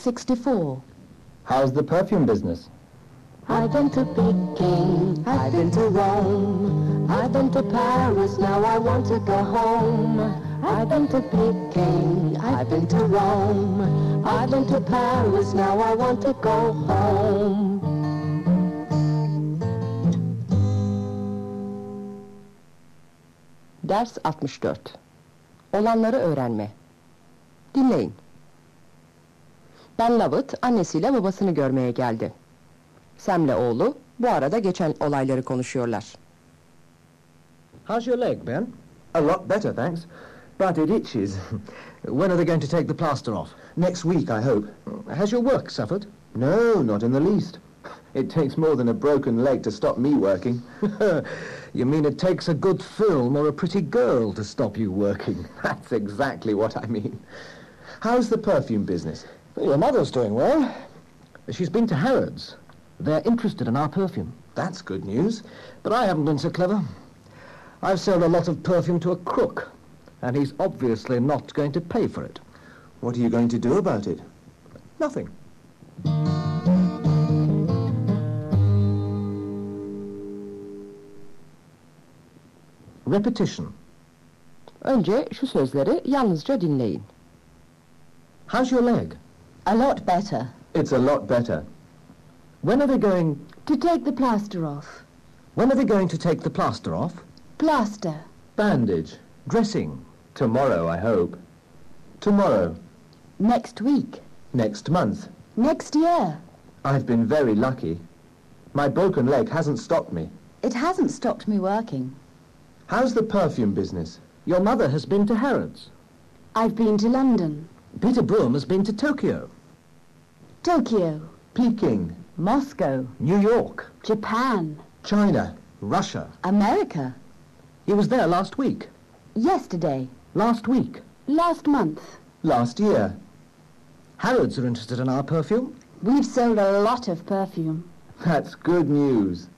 64. How's the perfume business? I've been to Peking, I've been to Rome, I've been to Paris, now I want to go home. I've been to Peking, I've been to Rome, I've been to Paris, now I want to go home. Ders 64. Olanları öğrenme. Dinleyin. Ben Lovett annesiyle babasını görmeye geldi. Sam'le oğlu bu arada geçen olayları konuşuyorlar. How's your leg, Ben? A lot better, thanks. But it itches. When are they going to take the plaster off? Next week, I hope. Has your work suffered? No, not in the least. It takes more than a broken leg to stop me working. you mean it takes a good film or a pretty girl to stop you working? That's exactly what I mean. How's the perfume business? Your mother's doing well. She's been to Harrods. They're interested in our perfume. That's good news. But I haven't been so clever. I've sold a lot of perfume to a crook, and he's obviously not going to pay for it. What are you going to do about it? Nothing. Repetition. Önce şu sözleri yalnızca dinleyin. How's your leg? A lot better. It's a lot better. When are they going... To take the plaster off. When are they going to take the plaster off? Plaster. Bandage. Dressing. Tomorrow, I hope. Tomorrow. Next week. Next month. Next year. I've been very lucky. My broken leg hasn't stopped me. It hasn't stopped me working. How's the perfume business? Your mother has been to Harrods. I've been to London. Peter Broom has been to Tokyo. Tokyo. Peking. Moscow. New York. Japan. China. Russia. America. He was there last week. Yesterday. Last week. Last month. Last year. Harrods are interested in our perfume. We've sold a lot of perfume. That's good news.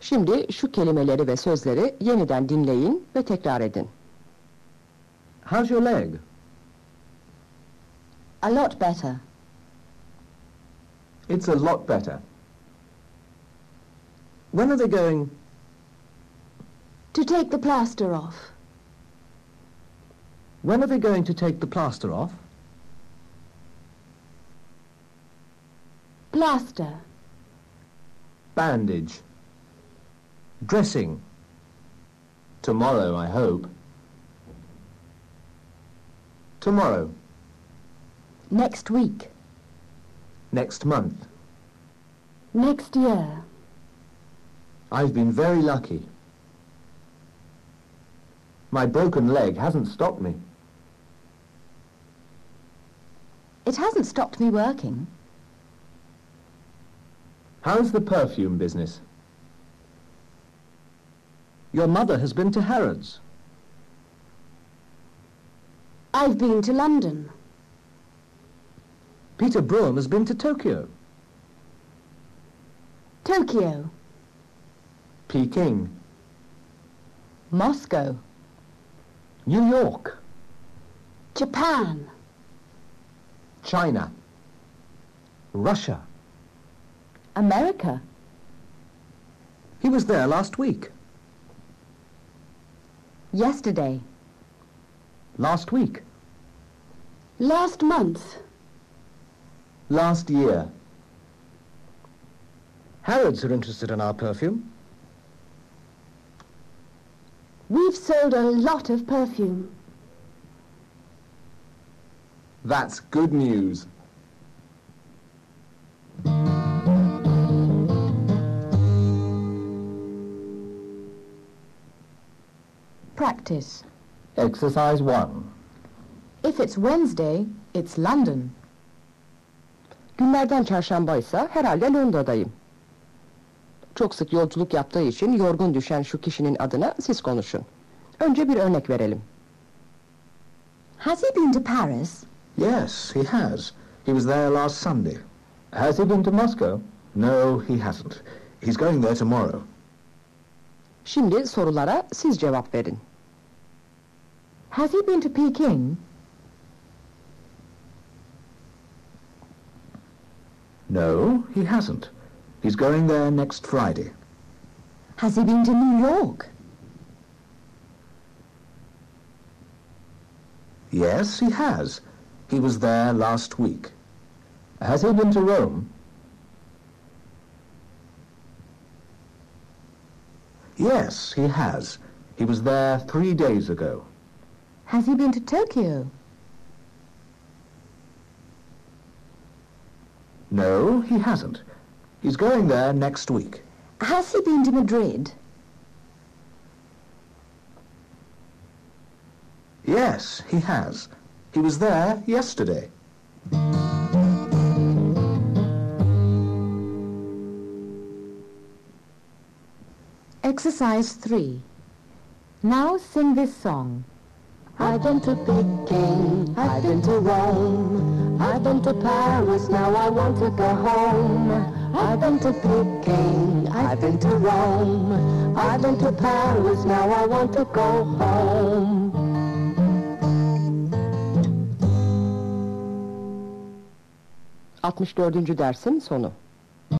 Şimdi şu kelimeleri ve sözleri yeniden dinleyin ve tekrar edin. How's your leg? A lot better. It's a lot better. When are they going... To take the plaster off. When are they going to take the plaster off? Plaster. Bandage. Dressing. Tomorrow, I hope. Tomorrow. Next week. Next month. Next year. I've been very lucky. My broken leg hasn't stopped me. It hasn't stopped me working. How's the perfume business? Your mother has been to Harrods. I've been to London. Peter Broom has been to Tokyo. Tokyo. Peking. Moscow. New York. Japan. China. Russia. America. He was there last week. Yesterday. Last week. Last month. Last year. Harrods are interested in our perfume. We've sold a lot of perfume. That's good news. Practice. Exercise 1. If it's Wednesday, it's London. Günlerden çarşambaysa herhalde Londra'dayım. Çok sık yolculuk yaptığı için yorgun düşen şu kişinin adına siz konuşun. Önce bir örnek verelim. Has he been to Paris? Yes, he has. He was there last Sunday. Has he been to Moscow? No, he hasn't. He's going there tomorrow. Şimdi sorulara siz cevap verin. Has he been to Peking? No, he hasn't. He's going there next Friday. Has he been to New York? Yes, he has. He was there last week. Has he been to Rome? Yes, he has. He was there three days ago. Has he been to Tokyo? No, he hasn't. He's going there next week. Has he been to Madrid? Yes, he has. He was there yesterday. Exercise 3. Now sing this song. I've been to Peking, I've been to Rome, I've been to Paris, now I want to go home. I've been to Peking, I've been to Rome, I've been to Paris, now I want to go home. ...64. dersin sonu.